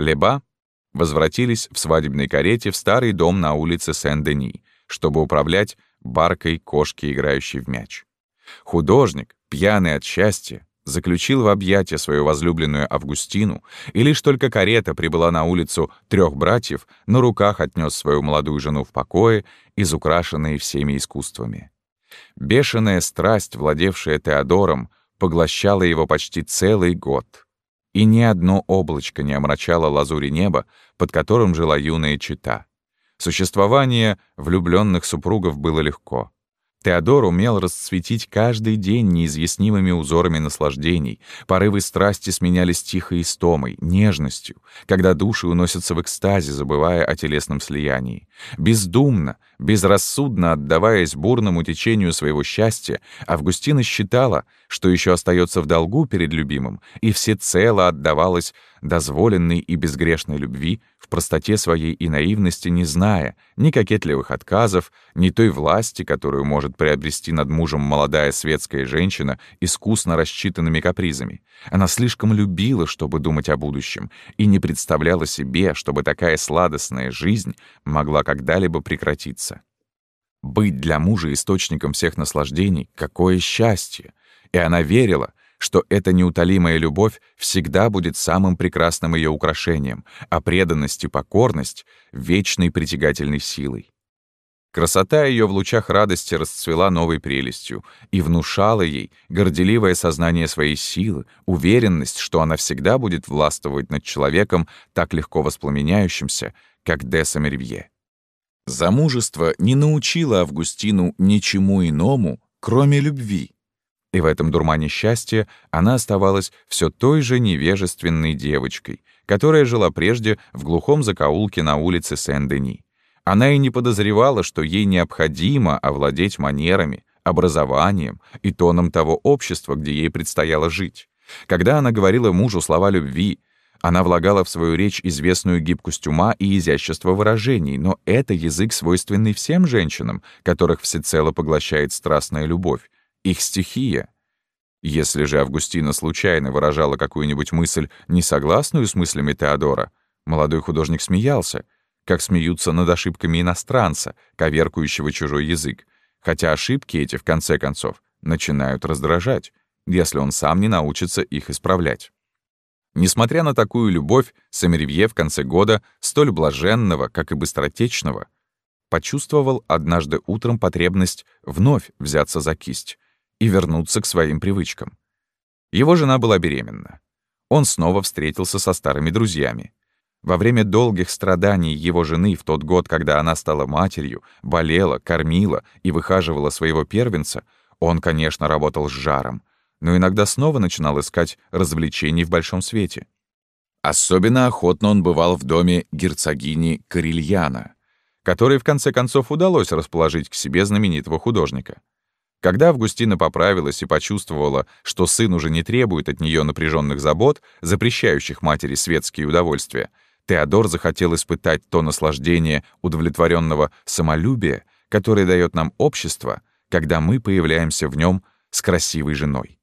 Леба возвратились в свадебной карете в старый дом на улице Сен-Дени, чтобы управлять баркой кошки, играющей в мяч. Художник, пьяный от счастья, заключил в объятия свою возлюбленную Августину, и лишь только карета прибыла на улицу трех братьев, на руках отнес свою молодую жену в покое, изукрашенные всеми искусствами. Бешеная страсть, владевшая Теодором, поглощала его почти целый год. И ни одно облачко не омрачало лазури неба, под которым жила юная чита. Существование влюбленных супругов было легко. Теодор умел расцветить каждый день неизъяснимыми узорами наслаждений. Порывы страсти сменялись тихой истомой, нежностью, когда души уносятся в экстазе, забывая о телесном слиянии. Бездумно, безрассудно отдаваясь бурному течению своего счастья, Августина считала, что еще остается в долгу перед любимым, и всецело отдавалась дозволенной и безгрешной любви, в простоте своей и наивности не зная ни кокетливых отказов, ни той власти, которую может приобрести над мужем молодая светская женщина искусно рассчитанными капризами. Она слишком любила, чтобы думать о будущем, и не представляла себе, чтобы такая сладостная жизнь могла когда-либо прекратиться. Быть для мужа источником всех наслаждений — какое счастье! И она верила, что эта неутолимая любовь всегда будет самым прекрасным ее украшением, а преданность и покорность — вечной притягательной силой. Красота ее в лучах радости расцвела новой прелестью и внушала ей горделивое сознание своей силы, уверенность, что она всегда будет властвовать над человеком, так легко воспламеняющимся, как де Самервье. Замужество не научило Августину ничему иному, кроме любви. И в этом дурмане счастья она оставалась все той же невежественной девочкой, которая жила прежде в глухом закоулке на улице Сен-Дени. Она и не подозревала, что ей необходимо овладеть манерами, образованием и тоном того общества, где ей предстояло жить. Когда она говорила мужу слова любви, она влагала в свою речь известную гибкость ума и изящество выражений, но это язык, свойственный всем женщинам, которых всецело поглощает страстная любовь, их стихия. Если же Августина случайно выражала какую-нибудь мысль, не согласную с мыслями Теодора, молодой художник смеялся, как смеются над ошибками иностранца, коверкующего чужой язык, хотя ошибки эти, в конце концов, начинают раздражать, если он сам не научится их исправлять. Несмотря на такую любовь, Самервье в конце года, столь блаженного, как и быстротечного, почувствовал однажды утром потребность вновь взяться за кисть и вернуться к своим привычкам. Его жена была беременна. Он снова встретился со старыми друзьями. Во время долгих страданий его жены в тот год, когда она стала матерью, болела, кормила и выхаживала своего первенца, он, конечно, работал с жаром, но иногда снова начинал искать развлечений в большом свете. Особенно охотно он бывал в доме герцогини Карельяна, которой в конце концов удалось расположить к себе знаменитого художника. Когда Августина поправилась и почувствовала, что сын уже не требует от нее напряженных забот, запрещающих матери светские удовольствия, Теодор захотел испытать то наслаждение удовлетворенного самолюбия, которое дает нам общество, когда мы появляемся в нем с красивой женой.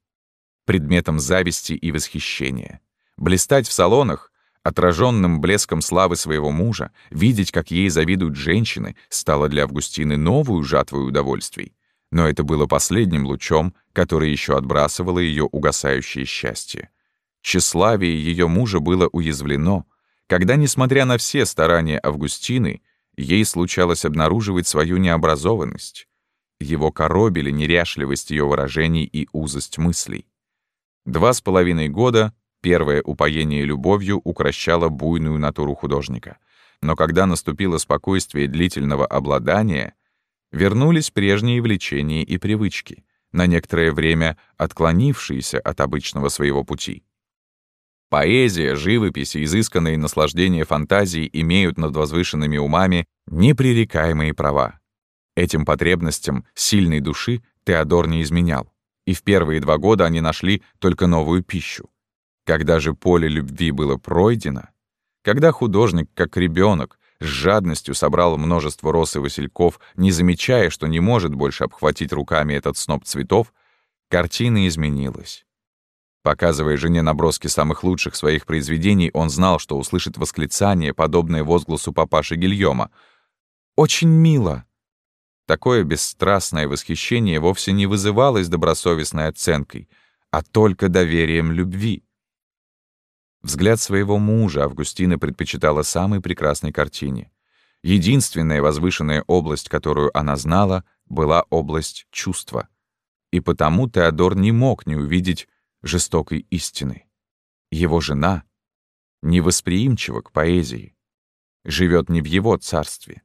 Предметом зависти и восхищения. Блистать в салонах, отраженным блеском славы своего мужа, видеть, как ей завидуют женщины, стало для Августины новую жатвой удовольствий. Но это было последним лучом, который еще отбрасывало ее угасающее счастье. Тщеславие ее мужа было уязвлено, когда, несмотря на все старания Августины, ей случалось обнаруживать свою необразованность. Его коробили неряшливость ее выражений и узость мыслей. Два с половиной года первое упоение любовью укращало буйную натуру художника. Но когда наступило спокойствие длительного обладания, вернулись прежние влечения и привычки, на некоторое время отклонившиеся от обычного своего пути. Поэзия, живопись и изысканные наслаждения фантазии имеют над возвышенными умами непререкаемые права. Этим потребностям сильной души Теодор не изменял, и в первые два года они нашли только новую пищу. Когда же поле любви было пройдено, когда художник, как ребенок, с жадностью собрал множество роз и васильков, не замечая, что не может больше обхватить руками этот сноп цветов, картина изменилась. Показывая жене наброски самых лучших своих произведений, он знал, что услышит восклицание, подобное возгласу папаши Гильома. «Очень мило!» Такое бесстрастное восхищение вовсе не вызывалось добросовестной оценкой, а только доверием любви. Взгляд своего мужа Августина предпочитала самой прекрасной картине. Единственная возвышенная область, которую она знала, была область чувства. И потому Теодор не мог не увидеть жестокой истины. Его жена невосприимчива к поэзии, живет не в его царстве,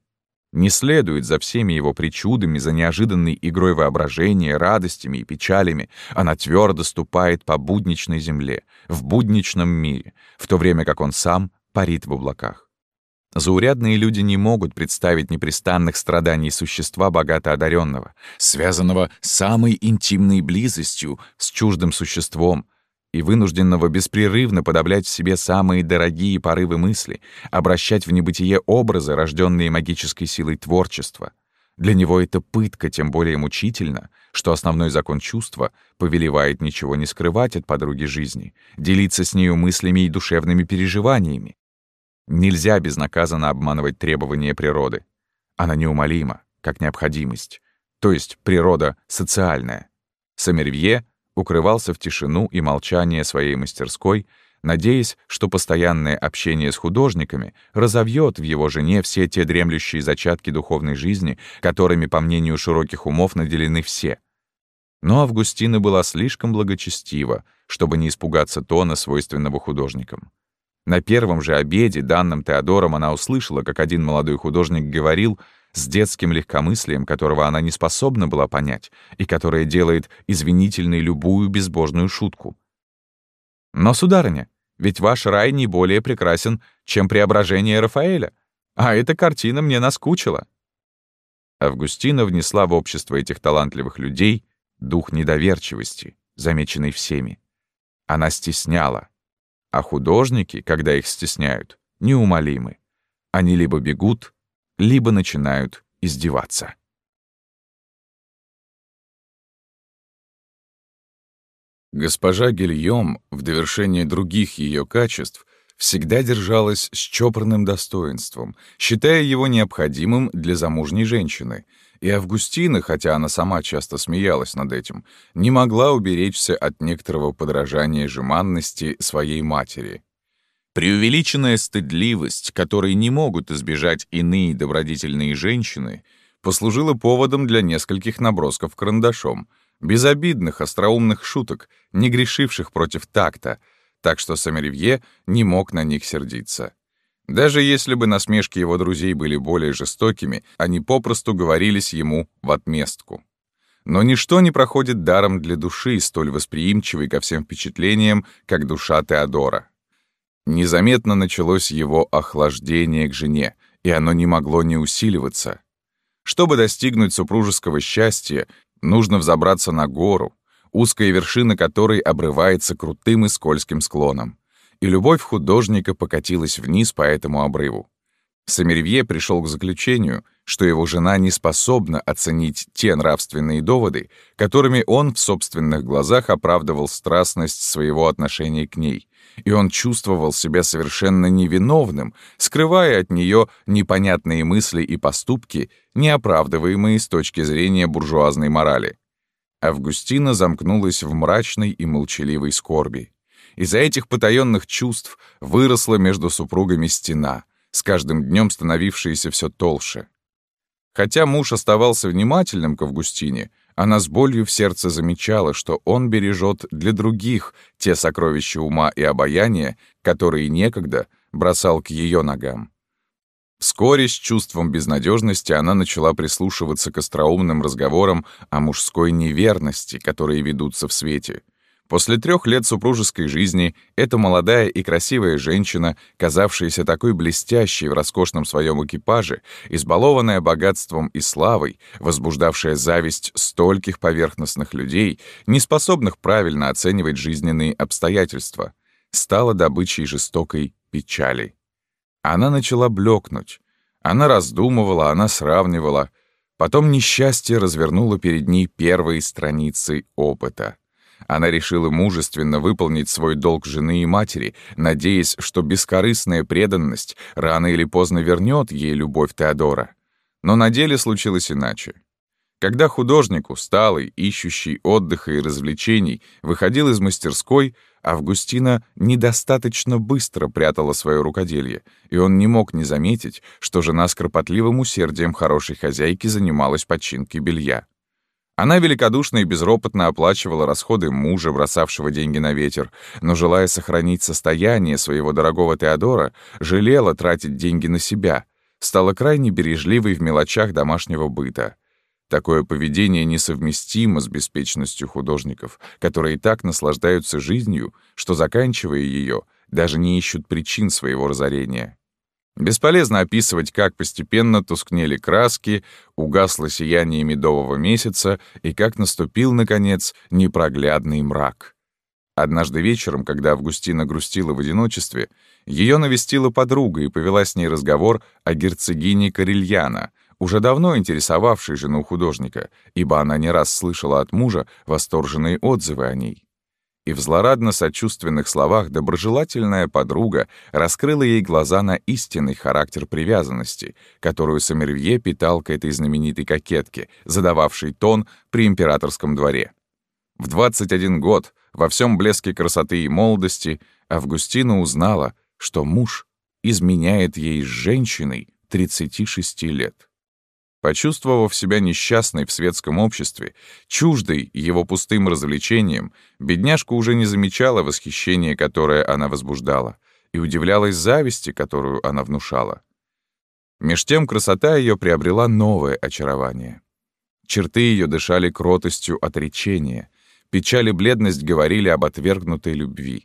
не следует за всеми его причудами, за неожиданной игрой воображения, радостями и печалями. Она твердо ступает по будничной земле, в будничном мире, в то время как он сам парит в облаках. Заурядные люди не могут представить непрестанных страданий существа богато одаренного, связанного самой интимной близостью с чуждым существом, и вынужденного беспрерывно подавлять в себе самые дорогие порывы мысли, обращать в небытие образы, рожденные магической силой творчества. Для него это пытка тем более мучительна, что основной закон чувства повелевает ничего не скрывать от подруги жизни, делиться с нею мыслями и душевными переживаниями. Нельзя безнаказанно обманывать требования природы. Она неумолима, как необходимость, то есть природа социальная. Сомервье укрывался в тишину и молчание своей мастерской, надеясь, что постоянное общение с художниками разовьет в его жене все те дремлющие зачатки духовной жизни, которыми, по мнению широких умов, наделены все. Но Августина была слишком благочестива, чтобы не испугаться тона, свойственного художникам. На первом же обеде, данном Теодором, она услышала, как один молодой художник говорил — с детским легкомыслием, которого она не способна была понять, и которое делает извинительной любую безбожную шутку. «Но, сударыня, ведь ваш рай не более прекрасен, чем преображение Рафаэля, а эта картина мне наскучила». Августина внесла в общество этих талантливых людей дух недоверчивости, замеченный всеми. Она стесняла, а художники, когда их стесняют, неумолимы. Они либо бегут, либо начинают издеваться. Госпожа Гильем, в довершение других ее качеств, всегда держалась с чопорным достоинством, считая его необходимым для замужней женщины, и Августина, хотя она сама часто смеялась над этим, не могла уберечься от некоторого подражания жеманности своей матери. Преувеличенная стыдливость, которой не могут избежать иные добродетельные женщины, послужила поводом для нескольких набросков карандашом, безобидных остроумных шуток, не грешивших против такта, так что Самеревье не мог на них сердиться. Даже если бы насмешки его друзей были более жестокими, они попросту говорились ему в отместку. Но ничто не проходит даром для души, столь восприимчивой ко всем впечатлениям, как душа Теодора. Незаметно началось его охлаждение к жене, и оно не могло не усиливаться. Чтобы достигнуть супружеского счастья, нужно взобраться на гору, узкая вершина которой обрывается крутым и скользким склоном. И любовь художника покатилась вниз по этому обрыву. Самервье пришел к заключению, что его жена не способна оценить те нравственные доводы, которыми он в собственных глазах оправдывал страстность своего отношения к ней, и он чувствовал себя совершенно невиновным, скрывая от нее непонятные мысли и поступки, не оправдываемые с точки зрения буржуазной морали. Августина замкнулась в мрачной и молчаливой скорби. Из-за этих потаенных чувств выросла между супругами стена, с каждым днем становившаяся все толще. Хотя муж оставался внимательным к Августине, она с болью в сердце замечала, что он бережет для других те сокровища ума и обаяния, которые некогда бросал к ее ногам. Вскоре с чувством безнадежности она начала прислушиваться к остроумным разговорам о мужской неверности, которые ведутся в свете — После трех лет супружеской жизни эта молодая и красивая женщина, казавшаяся такой блестящей в роскошном своем экипаже, избалованная богатством и славой, возбуждавшая зависть стольких поверхностных людей, неспособных правильно оценивать жизненные обстоятельства, стала добычей жестокой печали. Она начала блекнуть. Она раздумывала, она сравнивала. Потом несчастье развернуло перед ней первые страницы опыта. Она решила мужественно выполнить свой долг жены и матери, надеясь, что бескорыстная преданность рано или поздно вернет ей любовь Теодора. Но на деле случилось иначе. Когда художник, усталый, ищущий отдыха и развлечений, выходил из мастерской, Августина недостаточно быстро прятала свое рукоделие, и он не мог не заметить, что жена с кропотливым усердием хорошей хозяйки занималась починкой белья. Она великодушно и безропотно оплачивала расходы мужа, бросавшего деньги на ветер, но, желая сохранить состояние своего дорогого Теодора, жалела тратить деньги на себя, стала крайне бережливой в мелочах домашнего быта. Такое поведение несовместимо с беспечностью художников, которые так наслаждаются жизнью, что, заканчивая ее, даже не ищут причин своего разорения. Бесполезно описывать, как постепенно тускнели краски, угасло сияние медового месяца и как наступил, наконец, непроглядный мрак. Однажды вечером, когда Августина грустила в одиночестве, ее навестила подруга и повела с ней разговор о герцогине Карельяна, уже давно интересовавшей жену художника, ибо она не раз слышала от мужа восторженные отзывы о ней и в злорадно-сочувственных словах доброжелательная подруга раскрыла ей глаза на истинный характер привязанности, которую Сомервье питал к этой знаменитой кокетке, задававшей тон при императорском дворе. В 21 год, во всем блеске красоты и молодости, Августина узнала, что муж изменяет ей с женщиной 36 лет. Почувствовав себя несчастной в светском обществе, чуждой его пустым развлечениям, бедняжка уже не замечала восхищения, которое она возбуждала, и удивлялась зависти, которую она внушала. Меж тем красота ее приобрела новое очарование. Черты ее дышали кротостью отречения, печаль и бледность говорили об отвергнутой любви.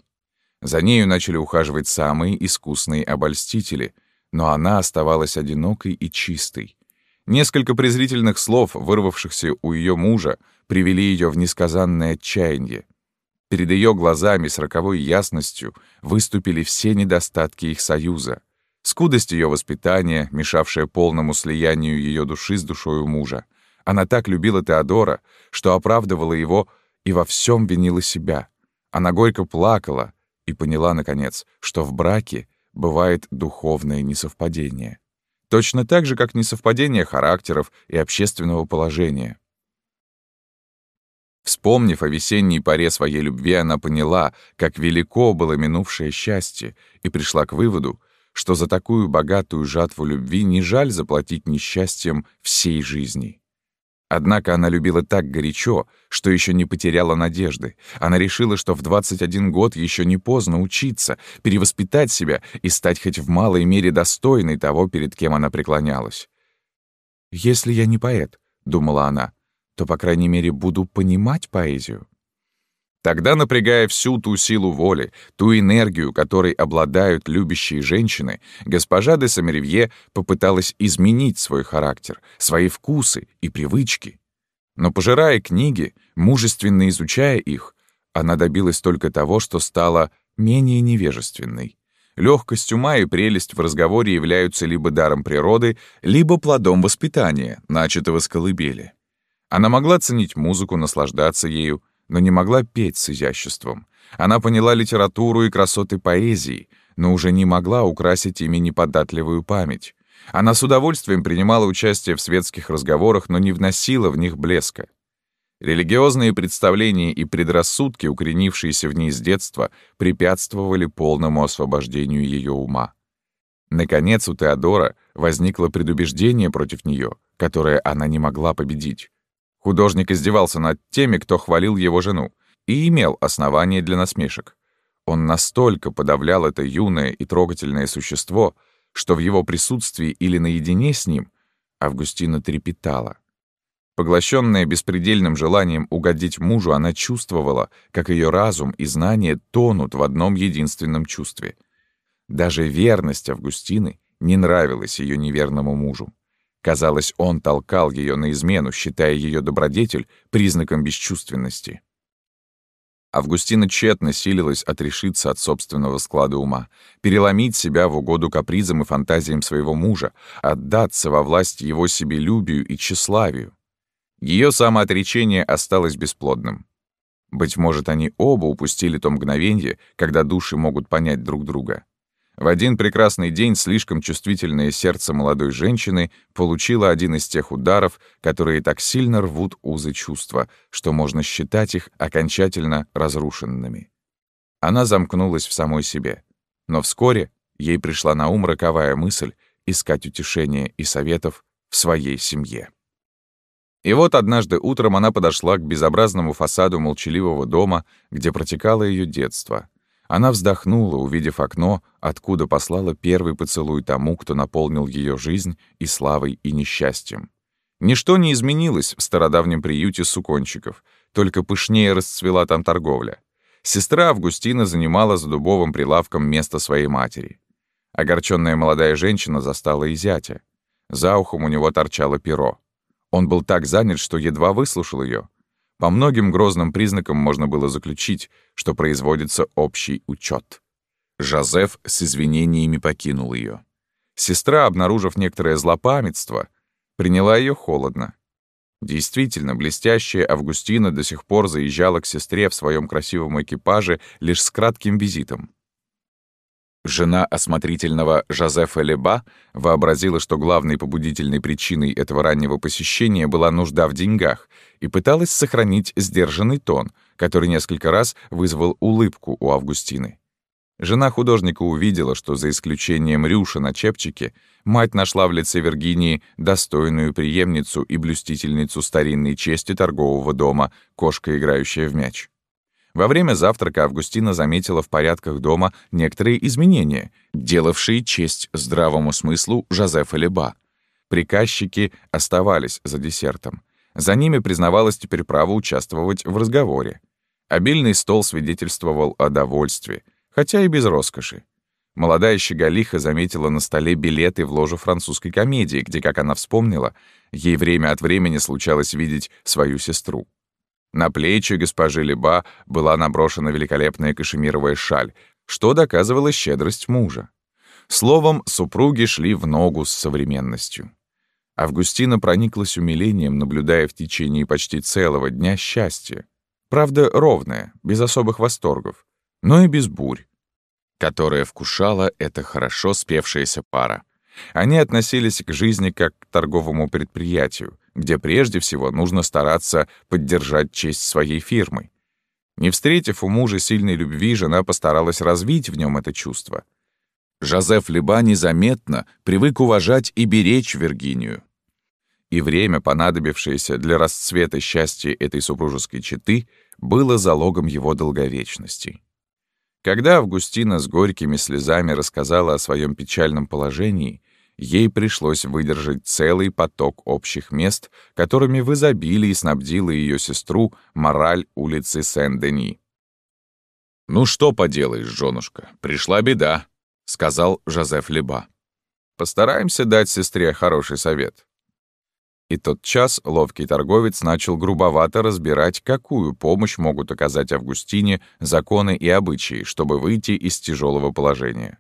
За нею начали ухаживать самые искусные обольстители, но она оставалась одинокой и чистой, Несколько презрительных слов, вырвавшихся у ее мужа, привели ее в несказанное отчаяние. Перед ее глазами с роковой ясностью выступили все недостатки их союза. Скудость ее воспитания, мешавшая полному слиянию ее души с душою мужа. Она так любила Теодора, что оправдывала его и во всем винила себя. Она горько плакала и поняла, наконец, что в браке бывает духовное несовпадение точно так же, как несовпадение характеров и общественного положения. Вспомнив о весенней поре своей любви, она поняла, как велико было минувшее счастье, и пришла к выводу, что за такую богатую жатву любви не жаль заплатить несчастьем всей жизни. Однако она любила так горячо, что еще не потеряла надежды. Она решила, что в 21 год еще не поздно учиться, перевоспитать себя и стать хоть в малой мере достойной того, перед кем она преклонялась. «Если я не поэт», — думала она, — «то, по крайней мере, буду понимать поэзию». Тогда, напрягая всю ту силу воли, ту энергию, которой обладают любящие женщины, госпожа де Самеревье попыталась изменить свой характер, свои вкусы и привычки. Но, пожирая книги, мужественно изучая их, она добилась только того, что стала менее невежественной. Легкость ума и прелесть в разговоре являются либо даром природы, либо плодом воспитания, начатого с колыбели. Она могла ценить музыку, наслаждаться ею, но не могла петь с изяществом. Она поняла литературу и красоты поэзии, но уже не могла украсить ими неподатливую память. Она с удовольствием принимала участие в светских разговорах, но не вносила в них блеска. Религиозные представления и предрассудки, укоренившиеся в ней с детства, препятствовали полному освобождению ее ума. Наконец, у Теодора возникло предубеждение против нее, которое она не могла победить. Художник издевался над теми, кто хвалил его жену, и имел основания для насмешек. Он настолько подавлял это юное и трогательное существо, что в его присутствии или наедине с ним Августина трепетала. Поглощенная беспредельным желанием угодить мужу, она чувствовала, как ее разум и знание тонут в одном единственном чувстве. Даже верность Августины не нравилась ее неверному мужу. Казалось, он толкал ее на измену, считая ее добродетель признаком бесчувственности. Августина тщетно силилась отрешиться от собственного склада ума, переломить себя в угоду капризам и фантазиям своего мужа, отдаться во власть его себелюбию и тщеславию. Ее самоотречение осталось бесплодным. Быть может, они оба упустили то мгновенье, когда души могут понять друг друга. В один прекрасный день слишком чувствительное сердце молодой женщины получило один из тех ударов, которые так сильно рвут узы чувства, что можно считать их окончательно разрушенными. Она замкнулась в самой себе. Но вскоре ей пришла на ум роковая мысль искать утешения и советов в своей семье. И вот однажды утром она подошла к безобразному фасаду молчаливого дома, где протекало ее детство. Она вздохнула, увидев окно, откуда послала первый поцелуй тому, кто наполнил ее жизнь и славой, и несчастьем. Ничто не изменилось в стародавнем приюте сукончиков, только пышнее расцвела там торговля. Сестра Августина занимала за дубовым прилавком место своей матери. Огорченная молодая женщина застала и зятя. За ухом у него торчало перо. Он был так занят, что едва выслушал ее. По многим грозным признакам можно было заключить, что производится общий учет. Жозеф с извинениями покинул ее. Сестра, обнаружив некоторое злопамятство, приняла ее холодно. Действительно, блестящая Августина до сих пор заезжала к сестре в своем красивом экипаже лишь с кратким визитом. Жена осмотрительного Жозефа Леба вообразила, что главной побудительной причиной этого раннего посещения была нужда в деньгах, и пыталась сохранить сдержанный тон, который несколько раз вызвал улыбку у Августины. Жена художника увидела, что за исключением Рюша на чепчике, мать нашла в лице Виргинии достойную преемницу и блюстительницу старинной чести торгового дома, кошка, играющая в мяч. Во время завтрака Августина заметила в порядках дома некоторые изменения, делавшие честь здравому смыслу Жозефа Леба. Приказчики оставались за десертом. За ними признавалось теперь право участвовать в разговоре. Обильный стол свидетельствовал о довольстве — хотя и без роскоши. Молодая щеголиха заметила на столе билеты в ложу французской комедии, где, как она вспомнила, ей время от времени случалось видеть свою сестру. На плечи госпожи Леба была наброшена великолепная кашемировая шаль, что доказывало щедрость мужа. Словом, супруги шли в ногу с современностью. Августина прониклась умилением, наблюдая в течение почти целого дня счастье. Правда, ровное, без особых восторгов, но и без бурь которое вкушала эта хорошо спевшаяся пара. Они относились к жизни как к торговому предприятию, где прежде всего нужно стараться поддержать честь своей фирмы. Не встретив у мужа сильной любви, жена постаралась развить в нем это чувство. Жозеф Леба незаметно привык уважать и беречь Виргинию. И время, понадобившееся для расцвета счастья этой супружеской четы, было залогом его долговечности. Когда Августина с горькими слезами рассказала о своем печальном положении, ей пришлось выдержать целый поток общих мест, которыми в изобилии снабдила ее сестру мораль улицы Сен-Дени. «Ну что поделаешь, женушка, пришла беда», — сказал Жозеф Леба. «Постараемся дать сестре хороший совет. И тот час ловкий торговец начал грубовато разбирать, какую помощь могут оказать Августине законы и обычаи, чтобы выйти из тяжелого положения.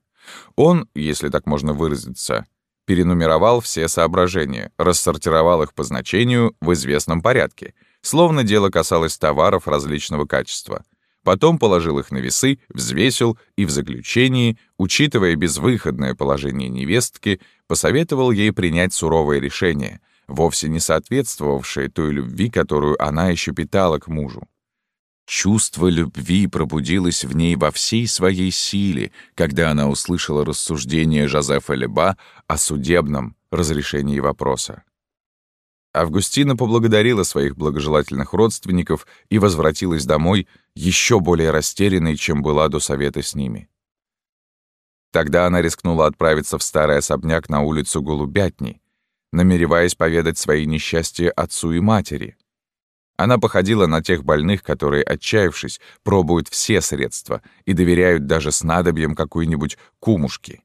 Он, если так можно выразиться, перенумеровал все соображения, рассортировал их по значению в известном порядке, словно дело касалось товаров различного качества. Потом положил их на весы, взвесил и в заключении, учитывая безвыходное положение невестки, посоветовал ей принять суровое решение — вовсе не соответствовавшее той любви, которую она еще питала к мужу. Чувство любви пробудилось в ней во всей своей силе, когда она услышала рассуждение Жозефа Леба о судебном разрешении вопроса. Августина поблагодарила своих благожелательных родственников и возвратилась домой еще более растерянной, чем была до совета с ними. Тогда она рискнула отправиться в старый особняк на улицу Голубятни, намереваясь поведать свои несчастья отцу и матери. Она походила на тех больных, которые, отчаявшись, пробуют все средства и доверяют даже снадобьям какой-нибудь кумушки.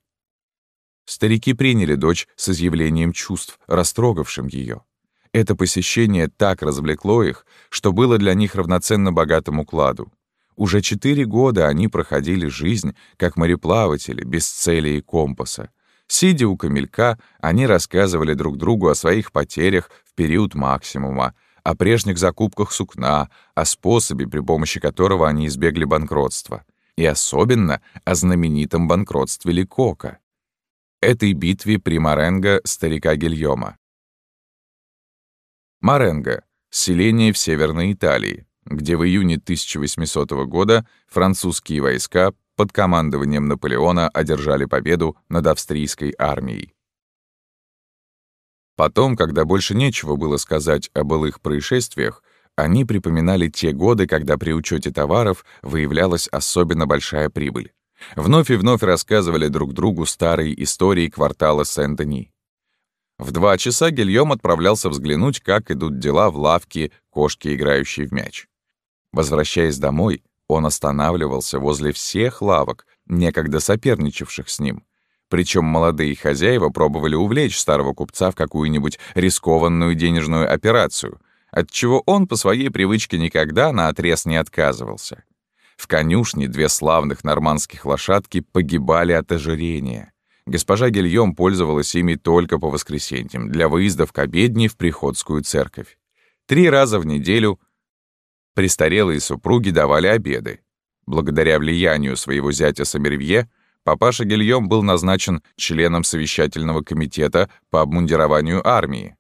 Старики приняли дочь с изъявлением чувств, растрогавшим ее. Это посещение так развлекло их, что было для них равноценно богатому кладу. Уже четыре года они проходили жизнь, как мореплаватели, без цели и компаса, Сидя у камелька, они рассказывали друг другу о своих потерях в период максимума, о прежних закупках сукна, о способе, при помощи которого они избегли банкротства, и особенно о знаменитом банкротстве Ликока, этой битве при Маренго старика Гильома. Маренго — селение в Северной Италии, где в июне 1800 года французские войска под командованием Наполеона одержали победу над австрийской армией. Потом, когда больше нечего было сказать о былых происшествиях, они припоминали те годы, когда при учете товаров выявлялась особенно большая прибыль. Вновь и вновь рассказывали друг другу старые истории квартала Сен-Дени. В два часа Гильем отправлялся взглянуть, как идут дела в лавке кошки, играющей в мяч. Возвращаясь домой, он останавливался возле всех лавок, некогда соперничавших с ним. Причем молодые хозяева пробовали увлечь старого купца в какую-нибудь рискованную денежную операцию, от чего он по своей привычке никогда на отрез не отказывался. В конюшне две славных нормандских лошадки погибали от ожирения. Госпожа Гильем пользовалась ими только по воскресеньям для выездов к обедне в приходскую церковь. Три раза в неделю престарелые супруги давали обеды. Благодаря влиянию своего зятя Самервье, папаша Гильем был назначен членом совещательного комитета по обмундированию армии.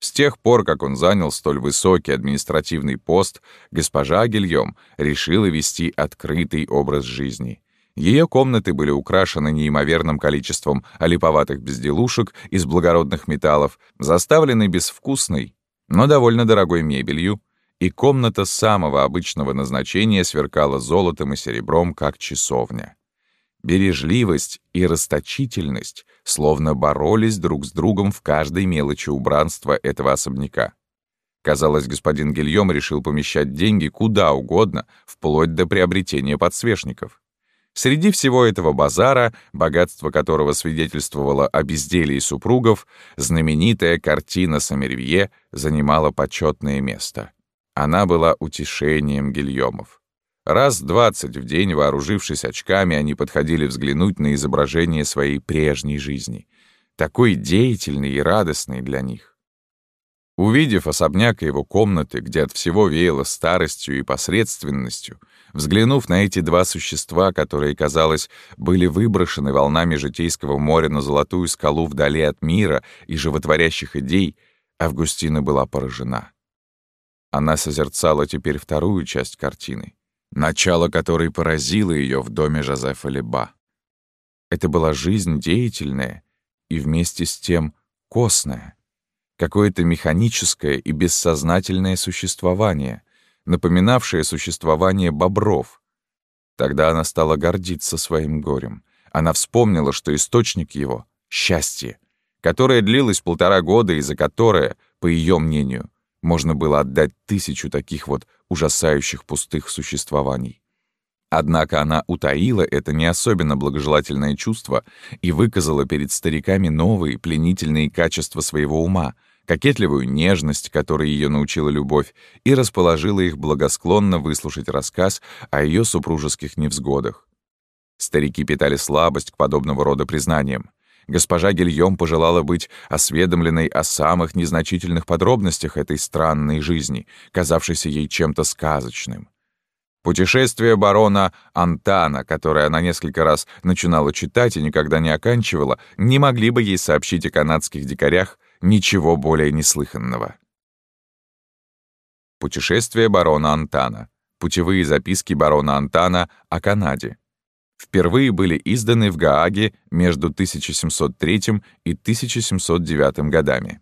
С тех пор, как он занял столь высокий административный пост, госпожа Гильем решила вести открытый образ жизни. Ее комнаты были украшены неимоверным количеством олиповатых безделушек из благородных металлов, заставлены безвкусной, но довольно дорогой мебелью, и комната самого обычного назначения сверкала золотом и серебром, как часовня. Бережливость и расточительность словно боролись друг с другом в каждой мелочи убранства этого особняка. Казалось, господин Гильем решил помещать деньги куда угодно, вплоть до приобретения подсвечников. Среди всего этого базара, богатство которого свидетельствовало о безделии супругов, знаменитая картина Самервье занимала почетное место. Она была утешением Гильомов. Раз двадцать в день, вооружившись очками, они подходили взглянуть на изображение своей прежней жизни, такой деятельной и радостной для них. Увидев особняк и его комнаты, где от всего веяло старостью и посредственностью, взглянув на эти два существа, которые, казалось, были выброшены волнами житейского моря на золотую скалу вдали от мира и животворящих идей, Августина была поражена. Она созерцала теперь вторую часть картины, начало которой поразило ее в доме Жозефа Леба. Это была жизнь деятельная и вместе с тем костная, какое-то механическое и бессознательное существование, напоминавшее существование бобров. Тогда она стала гордиться своим горем. Она вспомнила, что источник его — счастье, которое длилось полтора года и за которое, по ее мнению, можно было отдать тысячу таких вот ужасающих пустых существований. Однако она утаила это не особенно благожелательное чувство и выказала перед стариками новые пленительные качества своего ума, кокетливую нежность, которой ее научила любовь, и расположила их благосклонно выслушать рассказ о ее супружеских невзгодах. Старики питали слабость к подобного рода признаниям госпожа Гильем пожелала быть осведомленной о самых незначительных подробностях этой странной жизни, казавшейся ей чем-то сказочным. Путешествие барона Антана, которое она несколько раз начинала читать и никогда не оканчивала, не могли бы ей сообщить о канадских дикарях ничего более неслыханного. Путешествие барона Антана. Путевые записки барона Антана о Канаде впервые были изданы в Гааге между 1703 и 1709 годами.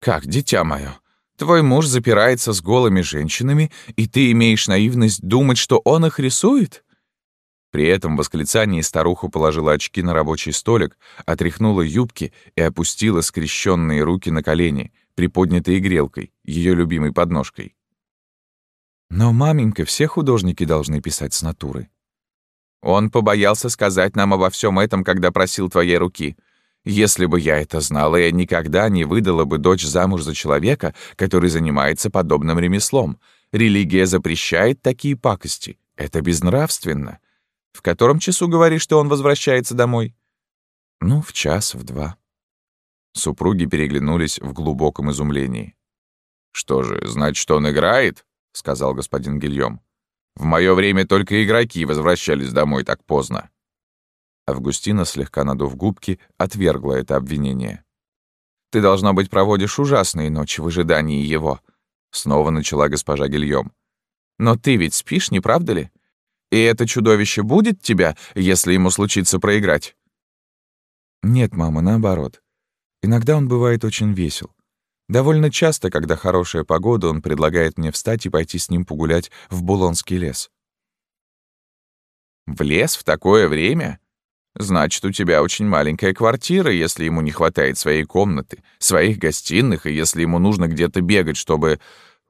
«Как, дитя мое, твой муж запирается с голыми женщинами, и ты имеешь наивность думать, что он их рисует?» При этом восклицании старуха положила очки на рабочий столик, отряхнула юбки и опустила скрещенные руки на колени, приподнятые грелкой, ее любимой подножкой. «Но, маменька, все художники должны писать с натуры», он побоялся сказать нам обо всем этом, когда просил твоей руки. Если бы я это знала, я никогда не выдала бы дочь замуж за человека, который занимается подобным ремеслом. Религия запрещает такие пакости. Это безнравственно. В котором часу говоришь, что он возвращается домой? Ну, в час, в два. Супруги переглянулись в глубоком изумлении. «Что же, значит, он играет?» — сказал господин Гильем. «В мое время только игроки возвращались домой так поздно». Августина, слегка надув губки, отвергла это обвинение. «Ты, должно быть, проводишь ужасные ночи в ожидании его», — снова начала госпожа Гильем. «Но ты ведь спишь, не правда ли? И это чудовище будет тебя, если ему случится проиграть?» «Нет, мама, наоборот. Иногда он бывает очень весел. Довольно часто, когда хорошая погода, он предлагает мне встать и пойти с ним погулять в Булонский лес. «В лес в такое время? Значит, у тебя очень маленькая квартира, если ему не хватает своей комнаты, своих гостиных, и если ему нужно где-то бегать, чтобы...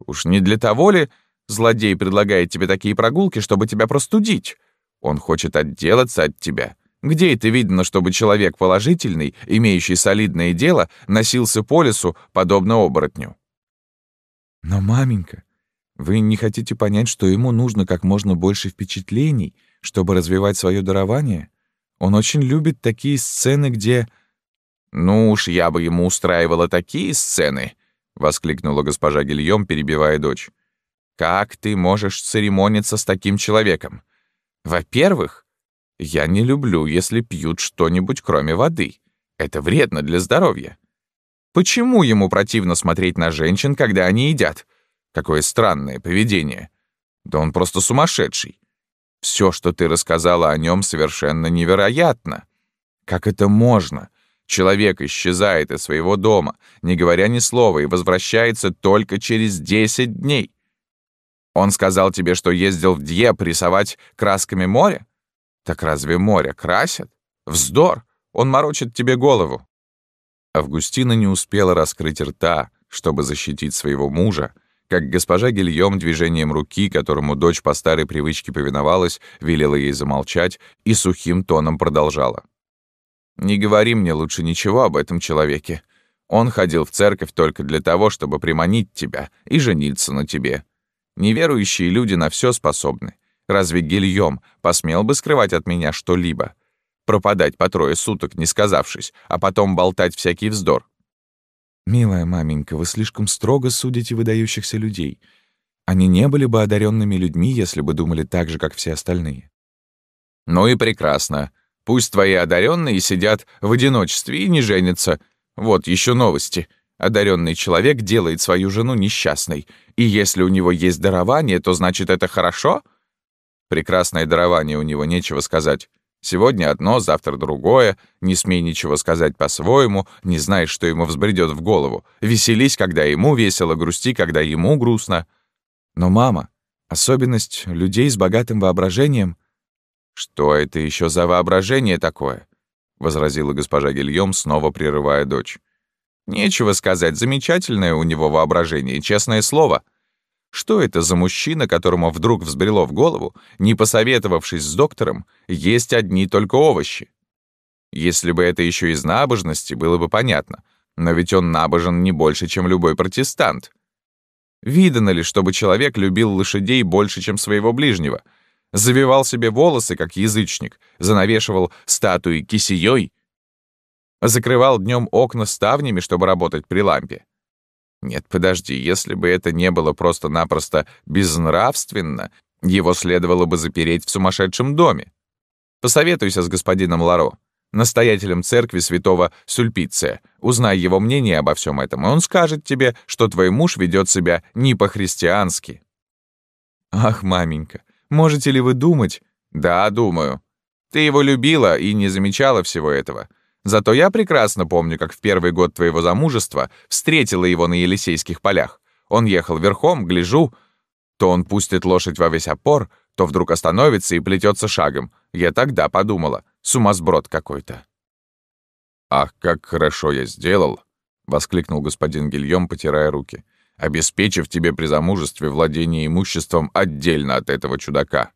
Уж не для того ли злодей предлагает тебе такие прогулки, чтобы тебя простудить? Он хочет отделаться от тебя». Где это видно, чтобы человек положительный, имеющий солидное дело, носился по лесу, подобно оборотню? Но, маменька, вы не хотите понять, что ему нужно как можно больше впечатлений, чтобы развивать свое дарование? Он очень любит такие сцены, где... «Ну уж я бы ему устраивала такие сцены!» — воскликнула госпожа Гильем, перебивая дочь. «Как ты можешь церемониться с таким человеком? Во-первых, я не люблю, если пьют что-нибудь кроме воды. Это вредно для здоровья. Почему ему противно смотреть на женщин, когда они едят? Какое странное поведение. Да он просто сумасшедший. Все, что ты рассказала о нем, совершенно невероятно. Как это можно? Человек исчезает из своего дома, не говоря ни слова, и возвращается только через 10 дней. Он сказал тебе, что ездил в Дьеп рисовать красками море? Так разве море красят? Вздор! Он морочит тебе голову. Августина не успела раскрыть рта, чтобы защитить своего мужа, как госпожа Гильем движением руки, которому дочь по старой привычке повиновалась, велела ей замолчать и сухим тоном продолжала. «Не говори мне лучше ничего об этом человеке. Он ходил в церковь только для того, чтобы приманить тебя и жениться на тебе. Неверующие люди на все способны. Разве Гильем посмел бы скрывать от меня что-либо? Пропадать по трое суток, не сказавшись, а потом болтать всякий вздор. «Милая маменька, вы слишком строго судите выдающихся людей. Они не были бы одаренными людьми, если бы думали так же, как все остальные». «Ну и прекрасно. Пусть твои одаренные сидят в одиночестве и не женятся. Вот еще новости. Одаренный человек делает свою жену несчастной. И если у него есть дарование, то значит это хорошо?» Прекрасное дарование у него, нечего сказать. Сегодня одно, завтра другое, не смей ничего сказать по-своему, не знаешь, что ему взбредет в голову. Веселись, когда ему весело, грусти, когда ему грустно. Но, мама, особенность людей с богатым воображением... «Что это еще за воображение такое?» — возразила госпожа Гильем, снова прерывая дочь. «Нечего сказать, замечательное у него воображение, честное слово». Что это за мужчина, которому вдруг взбрело в голову, не посоветовавшись с доктором, есть одни только овощи? Если бы это еще из набожности, было бы понятно. Но ведь он набожен не больше, чем любой протестант. Видано ли, чтобы человек любил лошадей больше, чем своего ближнего? Завивал себе волосы, как язычник, занавешивал статуи кисеей, закрывал днем окна ставнями, чтобы работать при лампе. Нет, подожди, если бы это не было просто-напросто безнравственно, его следовало бы запереть в сумасшедшем доме. Посоветуйся с господином Ларо, настоятелем церкви святого Сульпиция. Узнай его мнение обо всем этом, и он скажет тебе, что твой муж ведет себя не по-христиански. Ах, маменька, можете ли вы думать? Да, думаю. Ты его любила и не замечала всего этого. Зато я прекрасно помню, как в первый год твоего замужества встретила его на Елисейских полях. Он ехал верхом, гляжу, то он пустит лошадь во весь опор, то вдруг остановится и плетется шагом. Я тогда подумала, сумасброд какой-то. «Ах, как хорошо я сделал!» — воскликнул господин Гильем, потирая руки, обеспечив тебе при замужестве владение имуществом отдельно от этого чудака.